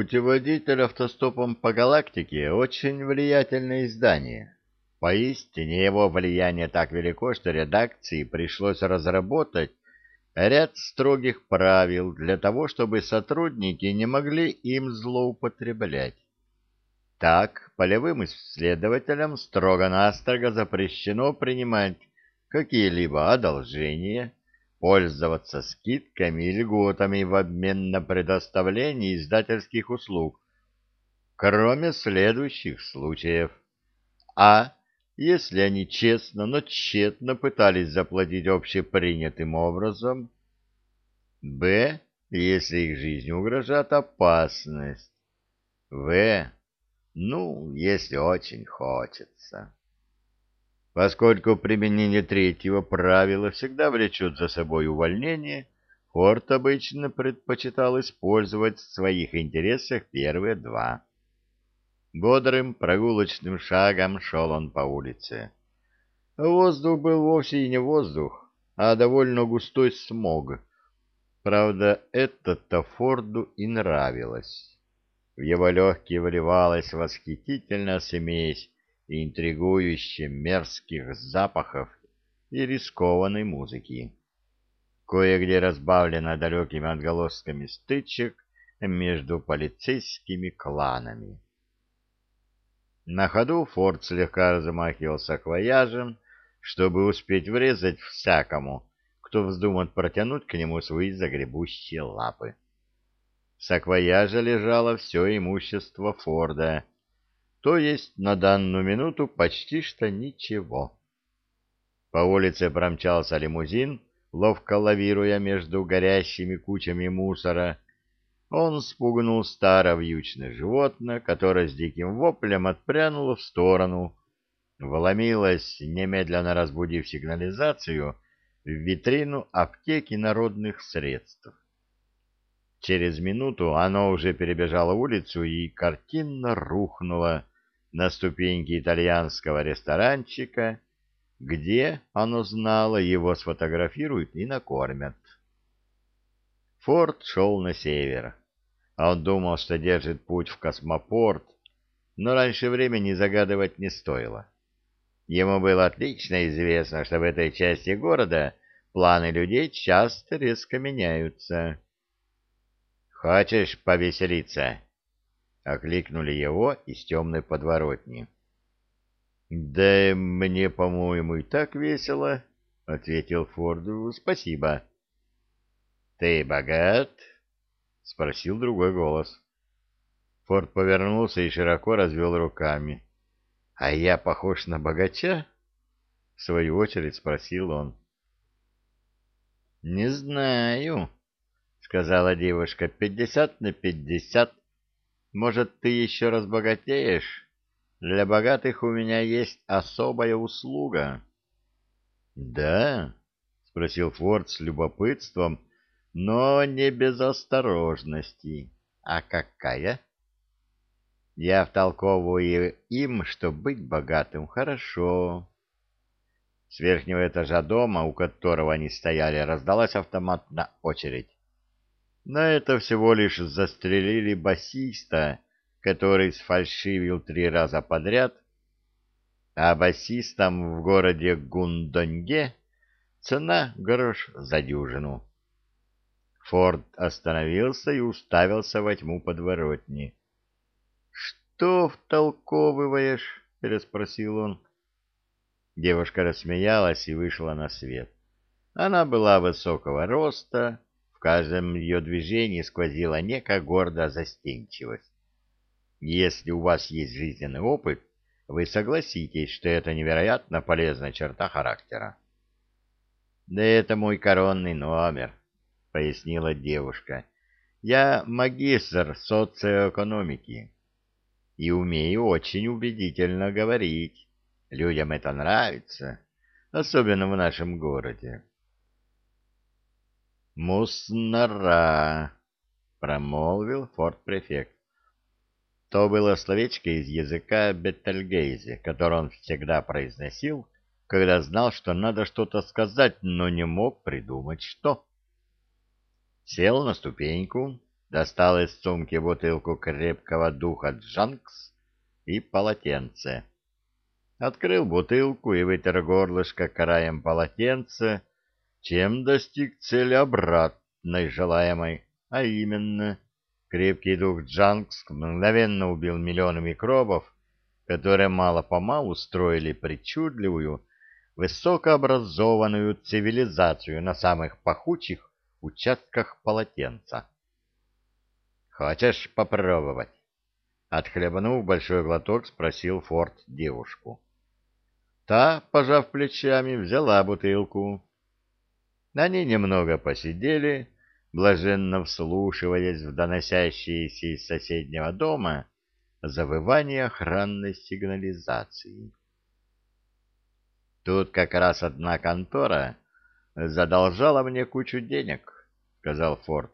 Путеводитель автостопом по галактике — очень влиятельное издание. Поистине его влияние так велико, что редакции пришлось разработать ряд строгих правил для того, чтобы сотрудники не могли им злоупотреблять. Так, полевым исследователям строго-настрого запрещено принимать какие-либо одолжения, пользоваться скидками и льготами в обмен на предоставление издательских услуг, кроме следующих случаев. А. Если они честно, но тщетно пытались заплатить общепринятым образом. Б. Если их жизни угрожает опасность. В. Ну, если очень хочется. Поскольку применение третьего правила всегда влечет за собой увольнение, Форд обычно предпочитал использовать в своих интересах первые два. Бодрым прогулочным шагом шел он по улице. Воздух был вовсе и не воздух, а довольно густой смог. Правда, это-то Форду и нравилось. В его легкие вливалась восхитительная смесь интригующе мерзких запахов и рискованной музыки. Кое-где разбавлено далекими отголосками стычек между полицейскими кланами. На ходу Форд слегка размахивался акваяжем, чтобы успеть врезать всякому, кто вздумает протянуть к нему свои загребущие лапы. С акваяжа лежало все имущество Форда, то есть на данную минуту почти что ничего. По улице промчался лимузин, ловко лавируя между горящими кучами мусора. Он спугнул старое вьючное животное, которое с диким воплем отпрянуло в сторону, вломилось, немедленно разбудив сигнализацию, в витрину аптеки народных средств. Через минуту оно уже перебежало улицу и картинно рухнуло на ступеньки итальянского ресторанчика, где, оно знало, его сфотографируют и накормят. Форд шел на север. а Он думал, что держит путь в космопорт, но раньше времени загадывать не стоило. Ему было отлично известно, что в этой части города планы людей часто резко меняются. «Хочешь повеселиться?» — окликнули его из темной подворотни. — Да мне, по-моему, и так весело, — ответил Форду. — Спасибо. — Ты богат? — спросил другой голос. Форд повернулся и широко развел руками. — А я похож на богача? — в свою очередь спросил он. — Не знаю, — сказала девушка. — Пятьдесят на пятьдесят. Может, ты еще разбогатеешь? Для богатых у меня есть особая услуга. — Да? — спросил Форд с любопытством, но не без осторожности. — А какая? — Я втолковываю им, что быть богатым хорошо. С верхнего этажа дома, у которого они стояли, раздалась автоматная очередь. На это всего лишь застрелили басиста, который сфальшивил три раза подряд, а басистам в городе Гундонге цена грош за дюжину. Форд остановился и уставился во тьму подворотни. — Что втолковываешь? — переспросил он. Девушка рассмеялась и вышла на свет. Она была высокого роста, в каждом ее движении сквозила некая гордая застенчивость. Если у вас есть жизненный опыт, вы согласитесь, что это невероятно полезная черта характера. — Да это мой коронный номер, — пояснила девушка. — Я магистр социоэкономики и умею очень убедительно говорить. Людям это нравится, особенно в нашем городе. «Муснара», — промолвил форт-префект. То было словечко из языка Беттельгейзе, которое он всегда произносил, когда знал, что надо что-то сказать, но не мог придумать что. Сел на ступеньку, достал из сумки бутылку крепкого духа Джанкс и полотенце. Открыл бутылку и вытер горлышко краем полотенца, чем достиг цели обратной желаемой, а именно крепкий дух Джанкс мгновенно убил миллионы микробов, которые мало-помалу строили причудливую, высокообразованную цивилизацию на самых пахучих участках полотенца. «Хочешь попробовать?» Отхлебнув большой глоток, спросил Форд девушку. Та, пожав плечами, взяла бутылку. Они немного посидели, блаженно вслушиваясь в доносящиеся из соседнего дома завывание охранной сигнализации. Тут как раз одна контора задолжала мне кучу денег, — сказал Форд.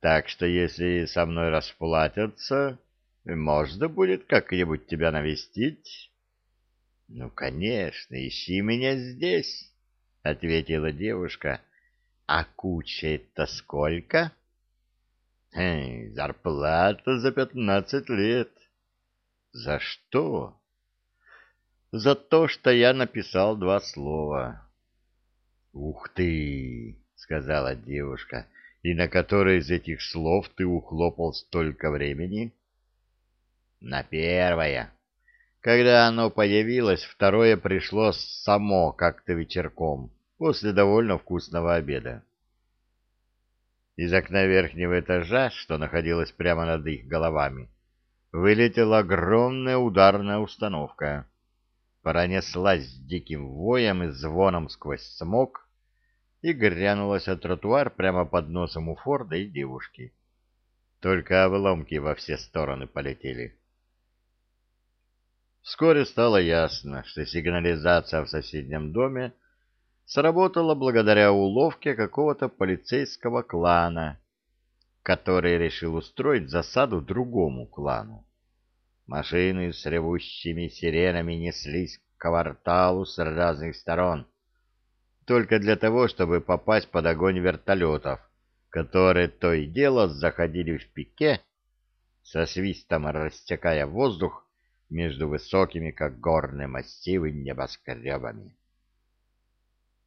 Так что если со мной расплатятся, можно будет как-нибудь тебя навестить. — Ну, конечно, ищи меня здесь, — ответила девушка. — А куча это сколько? — Зарплата за пятнадцать лет. — За что? — За то, что я написал два слова. — Ух ты! — сказала девушка. — и на которое из этих слов ты ухлопал столько времени? На первое. Когда оно появилось, второе пришло само как-то вечерком, после довольно вкусного обеда. Из окна верхнего этажа, что находилось прямо над их головами, вылетела огромная ударная установка. Пронеслась с диким воем и звоном сквозь смог, и грянулась о тротуар прямо под носом у Форда и девушки. Только обломки во все стороны полетели. Вскоре стало ясно, что сигнализация в соседнем доме сработала благодаря уловке какого-то полицейского клана, который решил устроить засаду другому клану. Машины с ревущими сиренами неслись к кварталу с разных сторон, только для того, чтобы попасть под огонь вертолетов, которые то и дело заходили в пике, со свистом растекая воздух между высокими, как горные массивы, небоскребами.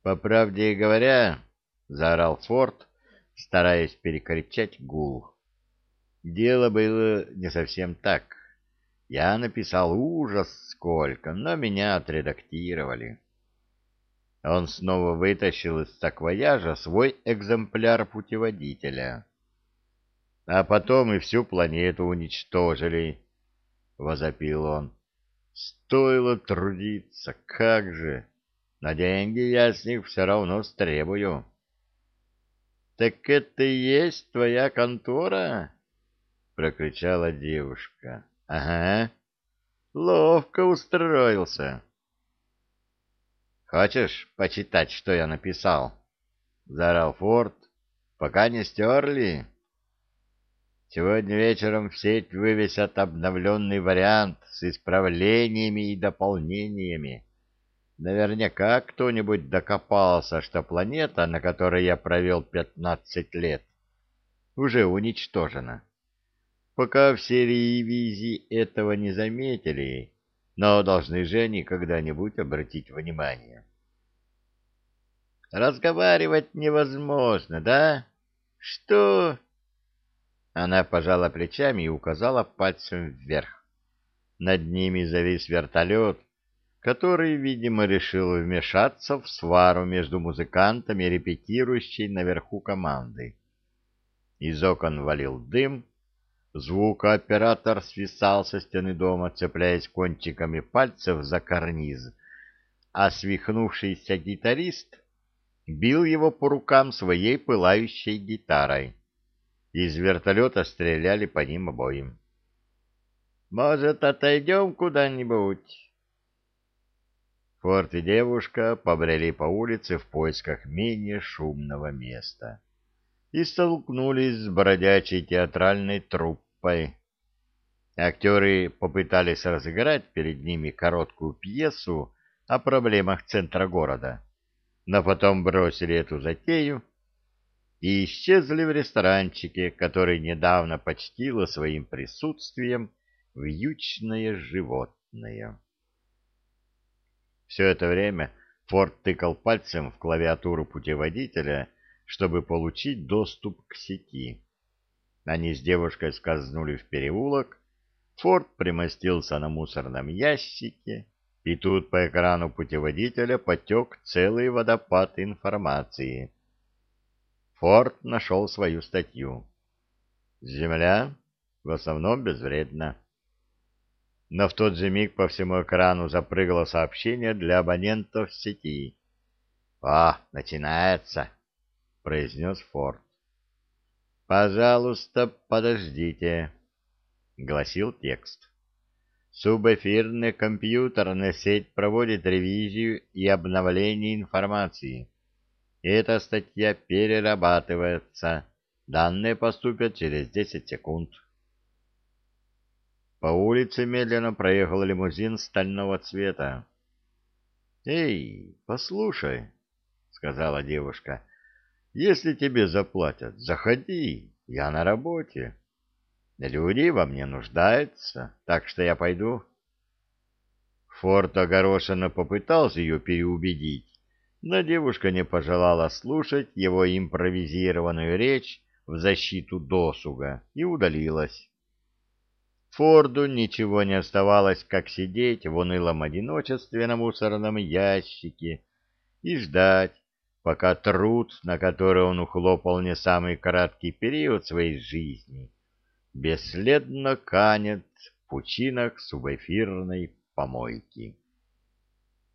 «По правде говоря», — заорал Форд, стараясь перекричать гул, — «дело было не совсем так. Я написал ужас сколько, но меня отредактировали». Он снова вытащил из саквояжа свой экземпляр путеводителя. А потом и всю планету уничтожили, — возопил он. Стоило трудиться, как же! На деньги я с них все равно стребую. — Так это и есть твоя контора? — прокричала девушка. — Ага. Ловко устроился. — Хочешь почитать, что я написал? — заорал Форд. — Пока не стерли? Сегодня вечером в сеть вывесят обновленный вариант с исправлениями и дополнениями. Наверняка кто-нибудь докопался, что планета, на которой я провел пятнадцать лет, уже уничтожена. Пока все ревизии этого не заметили, но должны же они когда-нибудь обратить внимание. Разговаривать невозможно, да? Что? Она пожала плечами и указала пальцем вверх. Над ними завис вертолет, который, видимо, решил вмешаться в свару между музыкантами, репетирующей наверху командой. Из окон валил дым, Звукооператор свисал со стены дома, цепляясь кончиками пальцев за карниз, а свихнувшийся гитарист бил его по рукам своей пылающей гитарой. Из вертолета стреляли по ним обоим. «Может, отойдем куда-нибудь?» Форд и девушка побрели по улице в поисках менее шумного места и столкнулись с бродячей театральной труппой. Актеры попытались разыграть перед ними короткую пьесу о проблемах центра города, но потом бросили эту затею и исчезли в ресторанчике, который недавно почтило своим присутствием вьючное животное. Все это время Форд тыкал пальцем в клавиатуру путеводителя, чтобы получить доступ к сети. Они с девушкой скользнули в переулок, Форд примостился на мусорном ящике, и тут по экрану путеводителя потек целый водопад информации. Форд нашел свою статью. Земля в основном безвредна. Но в тот же миг по всему экрану запрыгало сообщение для абонентов сети. «О, начинается!» — произнес Форд. «Пожалуйста, подождите», — гласил текст. Субэфирная компьютерная сеть проводит ревизию и обновление информации. Эта статья перерабатывается. Данные поступят через 10 секунд. По улице медленно проехал лимузин стального цвета. «Эй, послушай», — сказала девушка, — «если тебе заплатят, заходи, я на работе». Люди во мне нуждаются, так что я пойду. Форд огорошенно попытался ее переубедить, но девушка не пожелала слушать его импровизированную речь в защиту досуга и удалилась. Форду ничего не оставалось, как сидеть в унылом одиночестве на мусорном ящике и ждать, пока труд, на который он ухлопал не самый краткий период своей жизни, бесследно канет в пучинах субэфирной помойки.